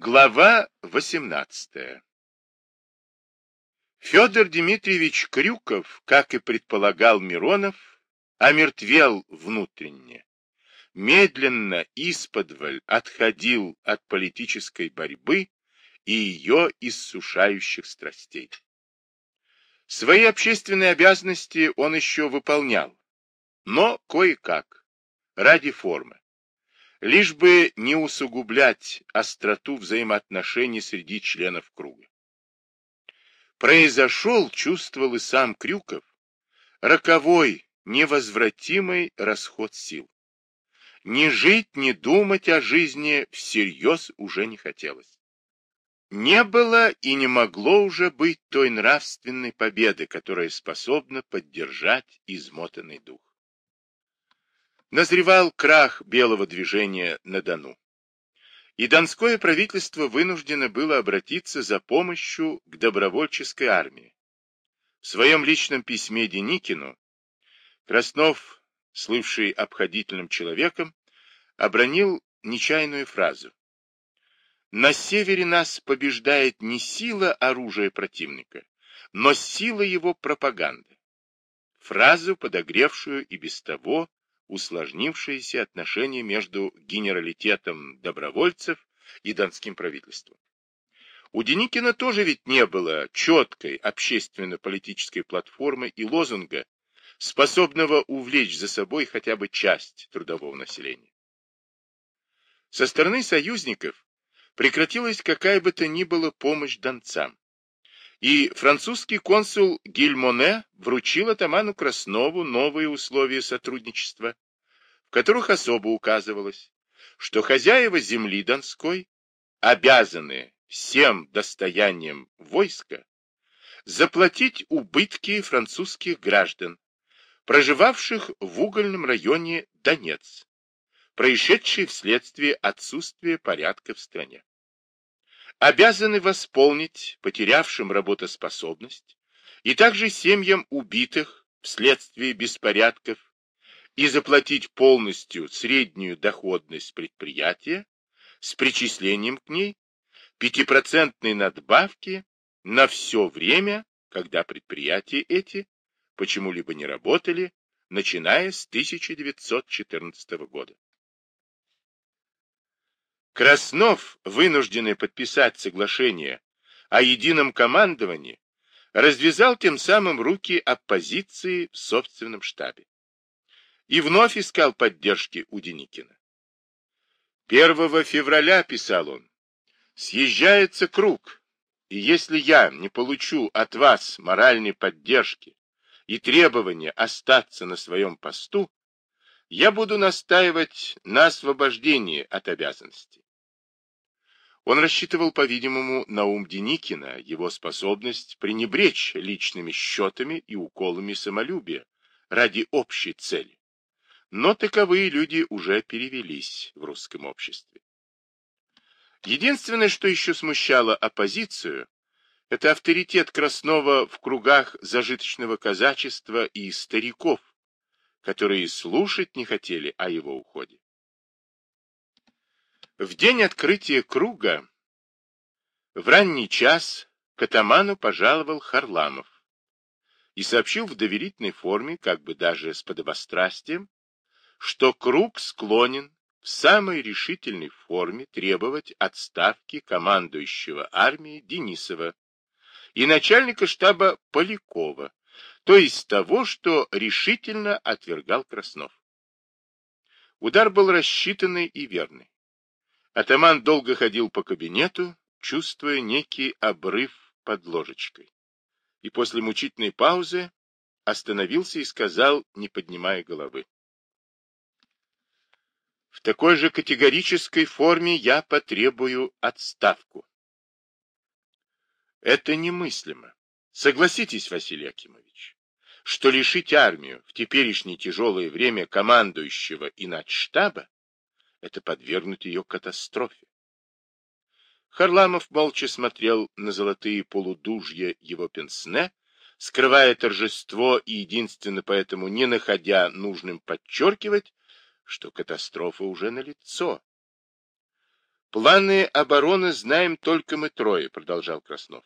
Глава 18 Федор Дмитриевич Крюков, как и предполагал Миронов, омертвел внутренне. Медленно, исподволь, отходил от политической борьбы и ее иссушающих страстей. Свои общественные обязанности он еще выполнял, но кое-как, ради формы лишь бы не усугублять остроту взаимоотношений среди членов круга. Произошел, чувствовал и сам Крюков, роковой, невозвратимый расход сил. Ни жить, ни думать о жизни всерьез уже не хотелось. Не было и не могло уже быть той нравственной победы, которая способна поддержать измотанный дух назревал крах белого движения на Дону. И донское правительство вынуждено было обратиться за помощью к добровольческой армии. В своем личном письме Деникину Краснов, слывший обходительным человеком, обронил нечаянную фразу. «На севере нас побеждает не сила оружия противника, но сила его пропаганды». Фразу, подогревшую и без того усложнившиеся отношения между генералитетом добровольцев и донским правительством. У Деникина тоже ведь не было четкой общественно-политической платформы и лозунга, способного увлечь за собой хотя бы часть трудового населения. Со стороны союзников прекратилась какая бы то ни была помощь донцам, и французский консул Гильмоне вручил атаману Краснову новые условия сотрудничества, в которых особо указывалось, что хозяева земли Донской обязаны всем достоянием войска заплатить убытки французских граждан, проживавших в угольном районе Донец, происшедшие вследствие отсутствия порядка в стране обязаны восполнить потерявшим работоспособность и также семьям убитых вследствие беспорядков и заплатить полностью среднюю доходность предприятия с причислением к ней пятипроцентной надбавки на все время, когда предприятия эти почему-либо не работали, начиная с 1914 года. Краснов, вынужденный подписать соглашение о едином командовании, развязал тем самым руки оппозиции в собственном штабе. И вновь искал поддержки у Деникина. 1 февраля, писал он, съезжается круг, и если я не получу от вас моральной поддержки и требования остаться на своем посту, я буду настаивать на освобождении от обязанностей. Он рассчитывал, по-видимому, на ум Деникина, его способность пренебречь личными счетами и уколами самолюбия ради общей цели. Но таковые люди уже перевелись в русском обществе. Единственное, что еще смущало оппозицию, это авторитет Краснова в кругах зажиточного казачества и стариков, которые слушать не хотели о его уходе. В день открытия круга в ранний час к атаману пожаловал Харламов и сообщил в доверительной форме, как бы даже с подобострастием, что круг склонен в самой решительной форме требовать отставки командующего армией Денисова и начальника штаба Полякова, то есть того, что решительно отвергал Краснов. Удар был рассчитанный и верный. Атаман долго ходил по кабинету, чувствуя некий обрыв под ложечкой. И после мучительной паузы остановился и сказал, не поднимая головы. В такой же категорической форме я потребую отставку. Это немыслимо. Согласитесь, Василий Акимович, что лишить армию в теперешнее тяжелое время командующего и начштаба это подвергнуть ее катастрофе. Харламов молча смотрел на золотые полудужья его пенсне, скрывая торжество и единственно поэтому не находя нужным подчеркивать, что катастрофа уже налицо. Планы обороны знаем только мы трое, продолжал Краснов.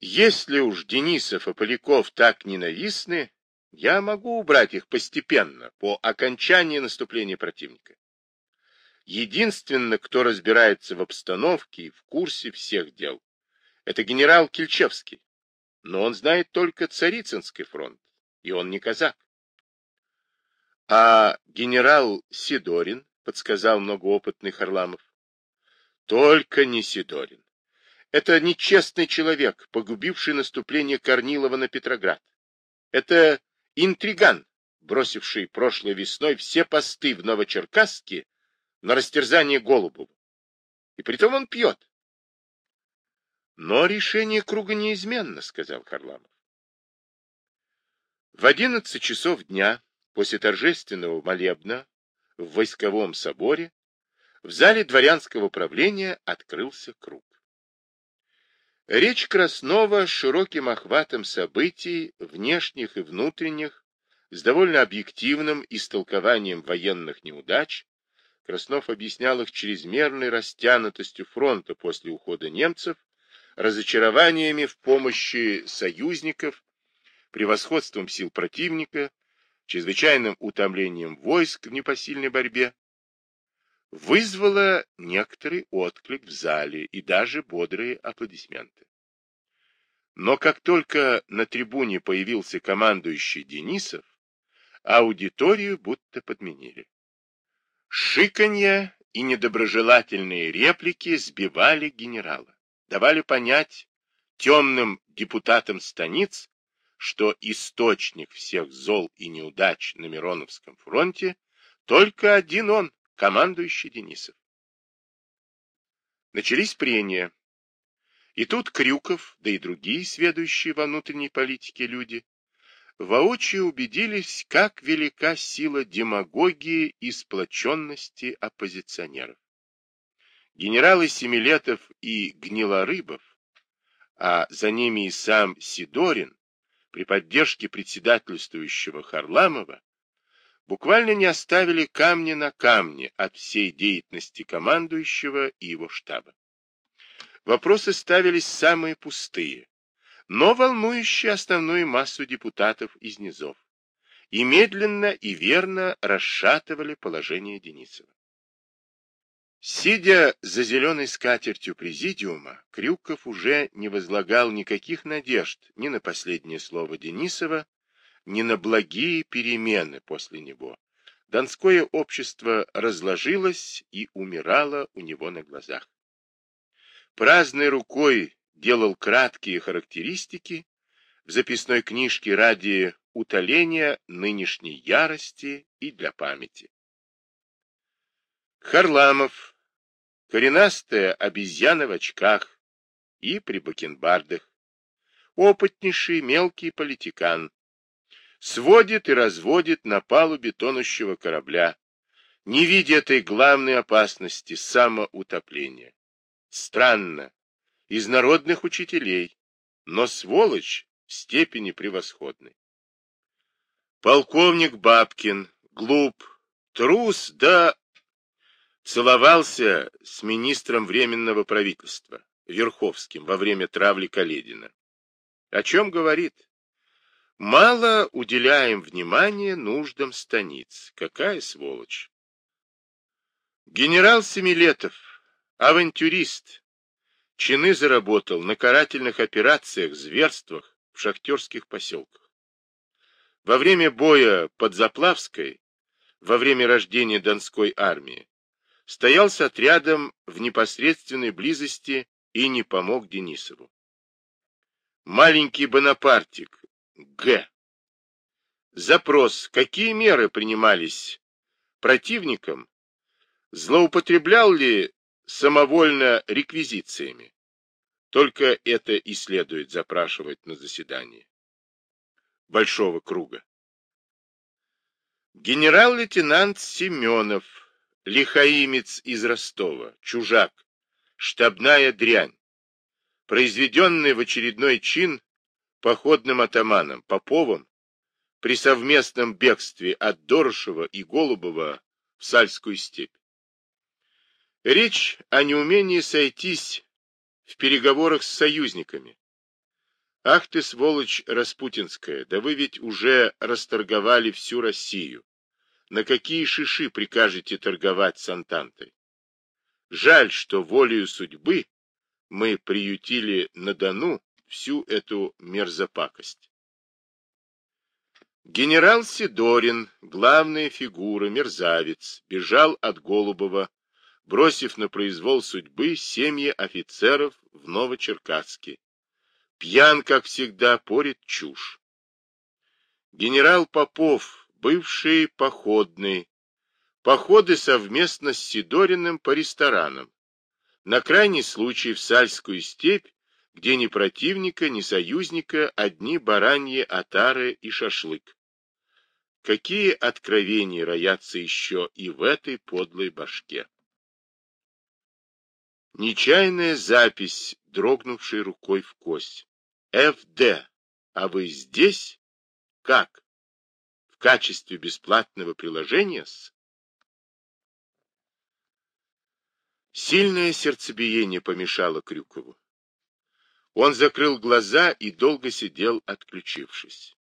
Если уж Денисов и Поляков так ненавистны, я могу убрать их постепенно, по окончании наступления противника. Единственный, кто разбирается в обстановке и в курсе всех дел, это генерал Кильчевский. Но он знает только Царицынский фронт, и он не казак. А генерал Сидорин, подсказал многоопытный Харламов. Только не Сидорин. Это нечестный человек, погубивший наступление Корнилова на Петроград. Это интриган, бросивший прошлой весной все посты в Новочеркасске на растерзание Голубову. И притом он пьет. Но решение круга неизменно, сказал Харламов. В одиннадцать часов дня после торжественного молебна в войсковом соборе в зале дворянского правления открылся круг. Речь Краснова широким охватом событий, внешних и внутренних, с довольно объективным истолкованием военных неудач, Краснов объяснял их чрезмерной растянутостью фронта после ухода немцев, разочарованиями в помощи союзников, превосходством сил противника, чрезвычайным утомлением войск в непосильной борьбе, вызвало некоторый отклик в зале и даже бодрые аплодисменты. Но как только на трибуне появился командующий Денисов, аудиторию будто подменили. Шиканье и недоброжелательные реплики сбивали генерала, давали понять темным депутатам станиц, что источник всех зол и неудач на Мироновском фронте только один он, командующий Денисов. Начались прения. И тут Крюков, да и другие сведущие во внутренней политике люди, воочию убедились, как велика сила демагогии и сплоченности оппозиционеров. Генералы Семилетов и Гнилорыбов, а за ними и сам Сидорин, при поддержке председательствующего Харламова, буквально не оставили камня на камне от всей деятельности командующего и его штаба. Вопросы ставились самые пустые, но волнующие основную массу депутатов из низов, и медленно и верно расшатывали положение Денисова. Сидя за зеленой скатертью президиума, Крюков уже не возлагал никаких надежд ни на последнее слово Денисова, ни на благие перемены после него. Донское общество разложилось и умирало у него на глазах. Праздной рукой делал краткие характеристики в записной книжке ради утоления нынешней ярости и для памяти. Харламов, коренастая обезьяна в очках и при бакенбардах, опытнейший мелкий политикан, сводит и разводит на палубе тонущего корабля, не видя этой главной опасности самоутопления. Странно, из народных учителей, но сволочь в степени превосходной. Полковник Бабкин, глуп, трус, да целовался с министром Временного правительства, Верховским, во время травли Каледина. О чем говорит? Мало уделяем внимания нуждам станиц. Какая сволочь! Генерал Семилетов, авантюрист, чины заработал на карательных операциях, зверствах в шахтерских поселках. Во время боя под Заплавской, во время рождения Донской армии, стоял с отрядом в непосредственной близости и не помог Денисову. Маленький Бонапартик, Г. Запрос. Какие меры принимались противником? Злоупотреблял ли самовольно реквизициями? Только это и следует запрашивать на заседании Большого круга. Генерал-лейтенант Семенов, лихаимец из Ростова, чужак, штабная дрянь, произведенный в очередной чин походным атаманом Поповым при совместном бегстве от Дорошева и Голубова в Сальскую степь. Речь о неумении сойтись в переговорах с союзниками. Ах ты, сволочь распутинская, да вы ведь уже расторговали всю Россию. На какие шиши прикажете торговать с Антантой? Жаль, что волею судьбы мы приютили на Дону всю эту мерзопакость. Генерал Сидорин, главная фигура, мерзавец, бежал от Голубова, бросив на произвол судьбы семьи офицеров в Новочеркасске. Пьян, как всегда, порит чушь. Генерал Попов, бывший походный, походы совместно с Сидориным по ресторанам. На крайний случай в Сальскую степь, где ни противника, ни союзника, одни бараньи отары и шашлык. Какие откровения роятся еще и в этой подлой башке? Нечаянная запись, дрогнувшей рукой в кость. ФД. А вы здесь? Как? В качестве бесплатного приложения с? Сильное сердцебиение помешало Крюкову. Он закрыл глаза и долго сидел, отключившись.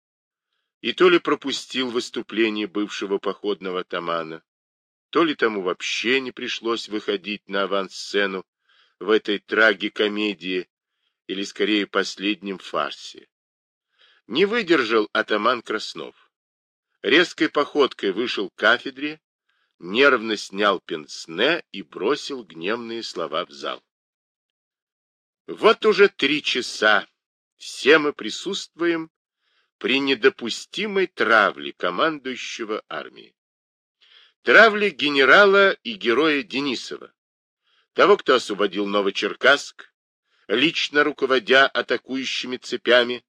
И то ли пропустил выступление бывшего походного атамана, то ли тому вообще не пришлось выходить на авансцену, в этой трагикомедии, или скорее последнем фарсе. Не выдержал атаман Краснов. Резкой походкой вышел к кафедре, нервно снял пенсне и бросил гневные слова в зал. Вот уже три часа все мы присутствуем при недопустимой травле командующего армией. Травле генерала и героя Денисова, того, кто освободил Новочеркасск, лично руководя атакующими цепями,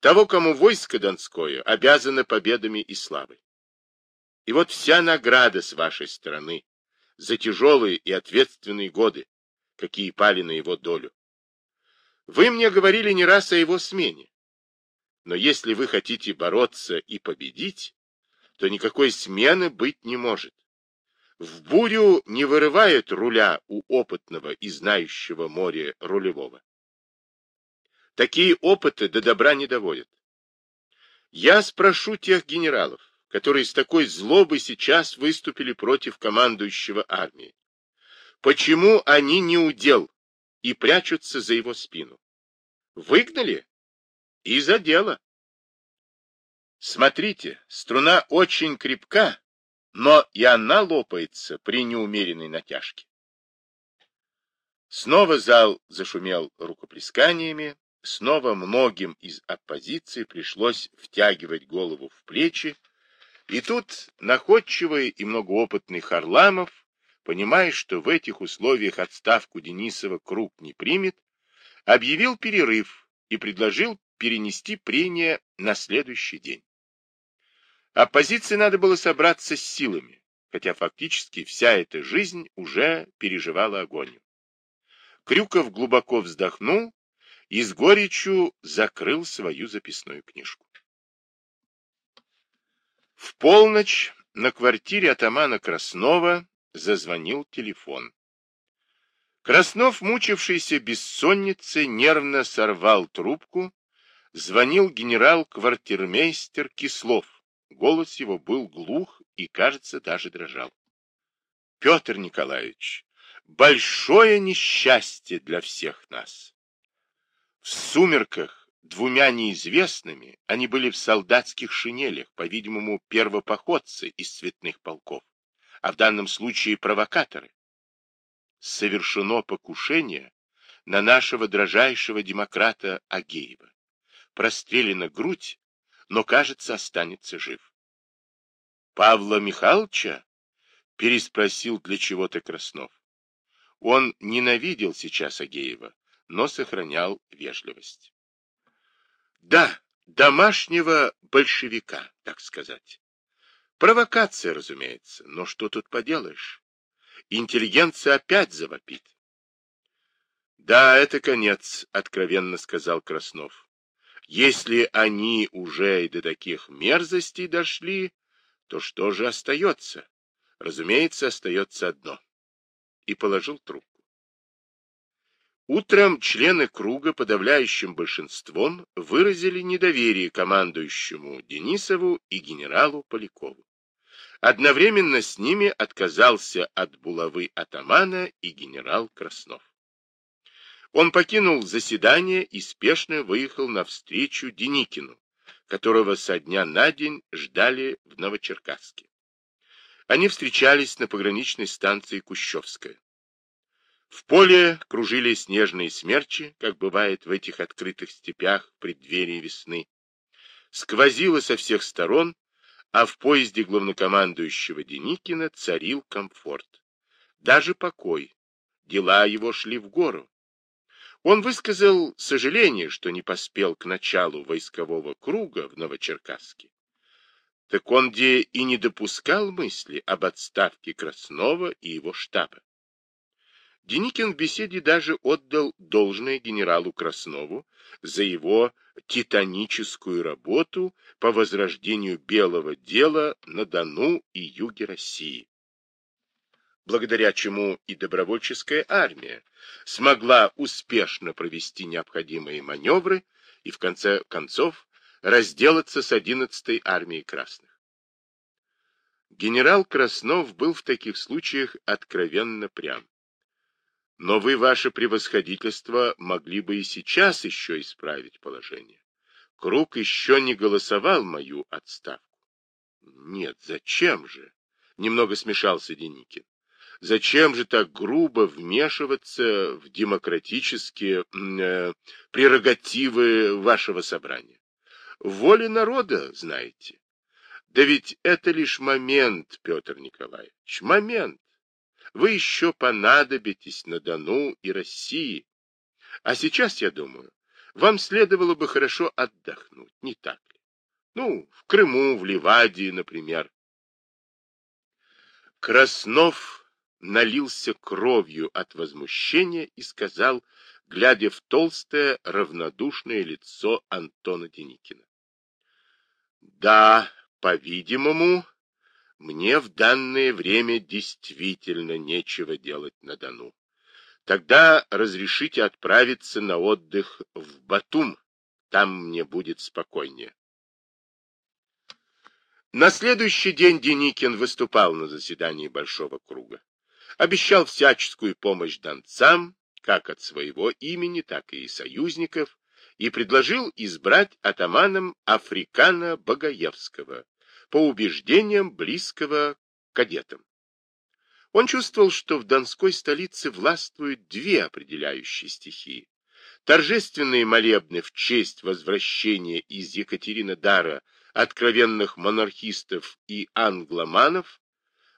того, кому войско Донское обязано победами и славой. И вот вся награда с вашей стороны за тяжелые и ответственные годы, какие пали на его долю. Вы мне говорили не раз о его смене. Но если вы хотите бороться и победить, то никакой смены быть не может. В бурю не вырывает руля у опытного и знающего море рулевого. Такие опыты до добра не доводят. Я спрошу тех генералов, которые с такой злобой сейчас выступили против командующего армией. Почему они не удел и прячутся за его спину? Выгнали? И за дело. Смотрите, струна очень крепка, но и она лопается при неумеренной натяжке. Снова зал зашумел рукоплесканиями, снова многим из оппозиции пришлось втягивать голову в плечи, и тут находчивый и многоопытный Харламов, понимая, что в этих условиях отставку Денисова круг не примет, объявил перерыв и предложил перенести прения на следующий день. Оппозиции надо было собраться с силами, хотя фактически вся эта жизнь уже переживала агонию. Крюков глубоко вздохнул и с горечью закрыл свою записную книжку. В полночь на квартире атамана Краснова зазвонил телефон. Краснов, мучившийся бессонницей, нервно сорвал трубку. Звонил генерал-квартирмейстер Кислов Голос его был глух и, кажется, даже дрожал. Петр Николаевич, большое несчастье для всех нас. В сумерках двумя неизвестными они были в солдатских шинелях, по-видимому, первопоходцы из цветных полков, а в данном случае провокаторы. Совершено покушение на нашего дрожайшего демократа Агеева. Прострелена грудь, но, кажется, останется жив. Павла Михайловича? Переспросил для чего-то Краснов. Он ненавидел сейчас Агеева, но сохранял вежливость. Да, домашнего большевика, так сказать. Провокация, разумеется, но что тут поделаешь? Интеллигенция опять завопит. Да, это конец, откровенно сказал Краснов. Если они уже и до таких мерзостей дошли, то что же остается? Разумеется, остается одно. и положил трубку. Утром члены круга подавляющим большинством выразили недоверие командующему Денисову и генералу Полякову. Одновременно с ними отказался от булавы атамана и генерал Краснов. Он покинул заседание и спешно выехал навстречу Деникину, которого со дня на день ждали в Новочеркасске. Они встречались на пограничной станции Кущевская. В поле кружили снежные смерчи, как бывает в этих открытых степях в преддверии весны. Сквозило со всех сторон, а в поезде главнокомандующего Деникина царил комфорт. Даже покой. Дела его шли в гору. Он высказал сожаление, что не поспел к началу войскового круга в Новочеркасске. Так он где и не допускал мысли об отставке Краснова и его штаба. Деникин в беседе даже отдал должное генералу Краснову за его титаническую работу по возрождению белого дела на Дону и юге России, благодаря чему и добровольческая армия смогла успешно провести необходимые маневры и в конце концов разделаться с 11-й армией красных. Генерал Краснов был в таких случаях откровенно прям. Но вы, ваше превосходительство, могли бы и сейчас еще исправить положение. Круг еще не голосовал мою отставку. Нет, зачем же? Немного смешался Деникин. Зачем же так грубо вмешиваться в демократические э, прерогативы вашего собрания? Воля народа, знаете. Да ведь это лишь момент, Петр Николаевич, момент. Вы еще понадобитесь на Дону и России. А сейчас, я думаю, вам следовало бы хорошо отдохнуть, не так ли? Ну, в Крыму, в Ливадии, например. Краснов налился кровью от возмущения и сказал, глядя в толстое, равнодушное лицо Антона Деникина. Да, по-видимому, мне в данное время действительно нечего делать на Дону. Тогда разрешите отправиться на отдых в Батум. Там мне будет спокойнее. На следующий день Деникин выступал на заседании Большого круга. Обещал всяческую помощь донцам, как от своего имени, так и союзников, и предложил избрать атаманом Африкана Богоевского, по убеждениям близкого кадетам. Он чувствовал, что в Донской столице властвуют две определяющие стихии. Торжественные молебны в честь возвращения из Екатеринодара откровенных монархистов и англоманов,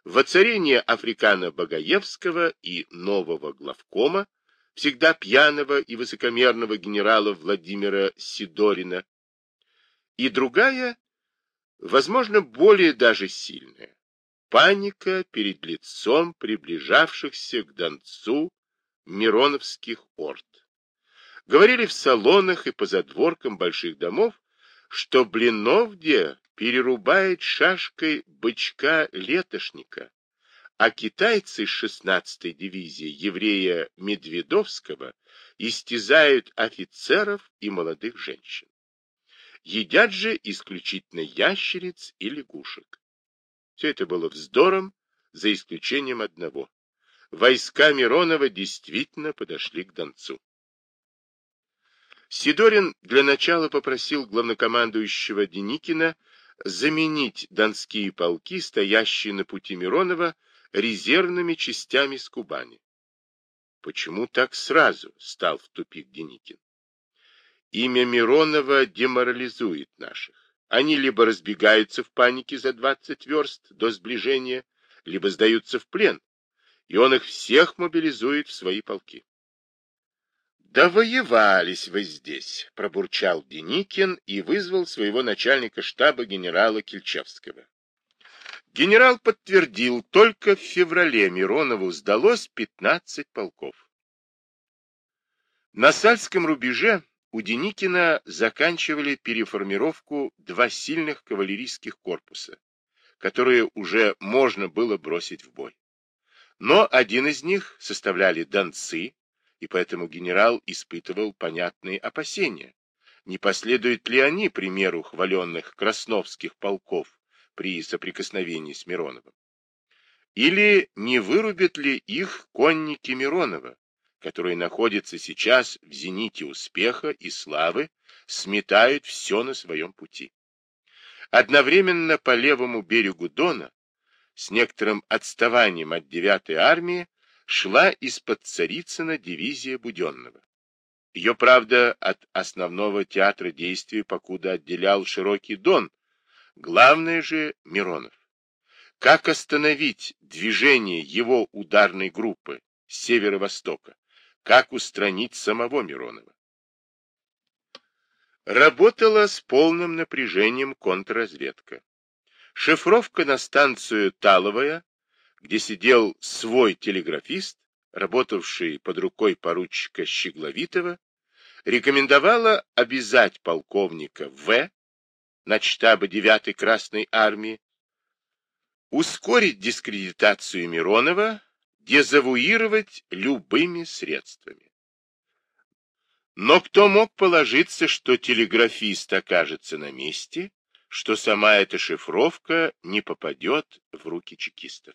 воцарение Африкана Богоевского и нового главкома, всегда пьяного и высокомерного генерала Владимира Сидорина, и другая возможно, более даже сильная. Паника перед лицом приближавшихся к Донцу мироновских орд. Говорили в салонах и по задворкам больших домов, что Блиновде перерубает шашкой бычка-летошника, а китайцы с 16-й дивизии еврея Медведовского истязают офицеров и молодых женщин. Едят же исключительно ящериц и лягушек. Все это было вздором, за исключением одного. Войска Миронова действительно подошли к Донцу. Сидорин для начала попросил главнокомандующего Деникина заменить донские полки, стоящие на пути Миронова, резервными частями с Кубани. Почему так сразу стал в тупик Деникин? Имя Миронова деморализует наших. Они либо разбегаются в панике за 20 верст до сближения, либо сдаются в плен, и он их всех мобилизует в свои полки. «Да воевались вы здесь!» — пробурчал Деникин и вызвал своего начальника штаба генерала Кильчевского. Генерал подтвердил, только в феврале Миронову сдалось 15 полков. На Сальском рубеже у Деникина заканчивали переформировку два сильных кавалерийских корпуса, которые уже можно было бросить в бой. Но один из них составляли донцы, и поэтому генерал испытывал понятные опасения. Не последуют ли они примеру хваленных красновских полков при соприкосновении с Мироновым? Или не вырубят ли их конники Миронова, которые находятся сейчас в зените успеха и славы, сметают все на своем пути? Одновременно по левому берегу Дона, с некоторым отставанием от 9-й армии, шла из-под Царицына дивизия Буденного. Ее, правда, от основного театра действий покуда отделял широкий Дон, главное же Миронов. Как остановить движение его ударной группы с северо-востока? Как устранить самого Миронова? Работала с полным напряжением контрразведка. Шифровка на станцию Таловая, где сидел свой телеграфист, работавший под рукой поручика Щегловитова, рекомендовала обязать полковника В. на штаба 9-й Красной Армии ускорить дискредитацию Миронова, дезавуировать любыми средствами. Но кто мог положиться, что телеграфист окажется на месте, что сама эта шифровка не попадет в руки чекистов?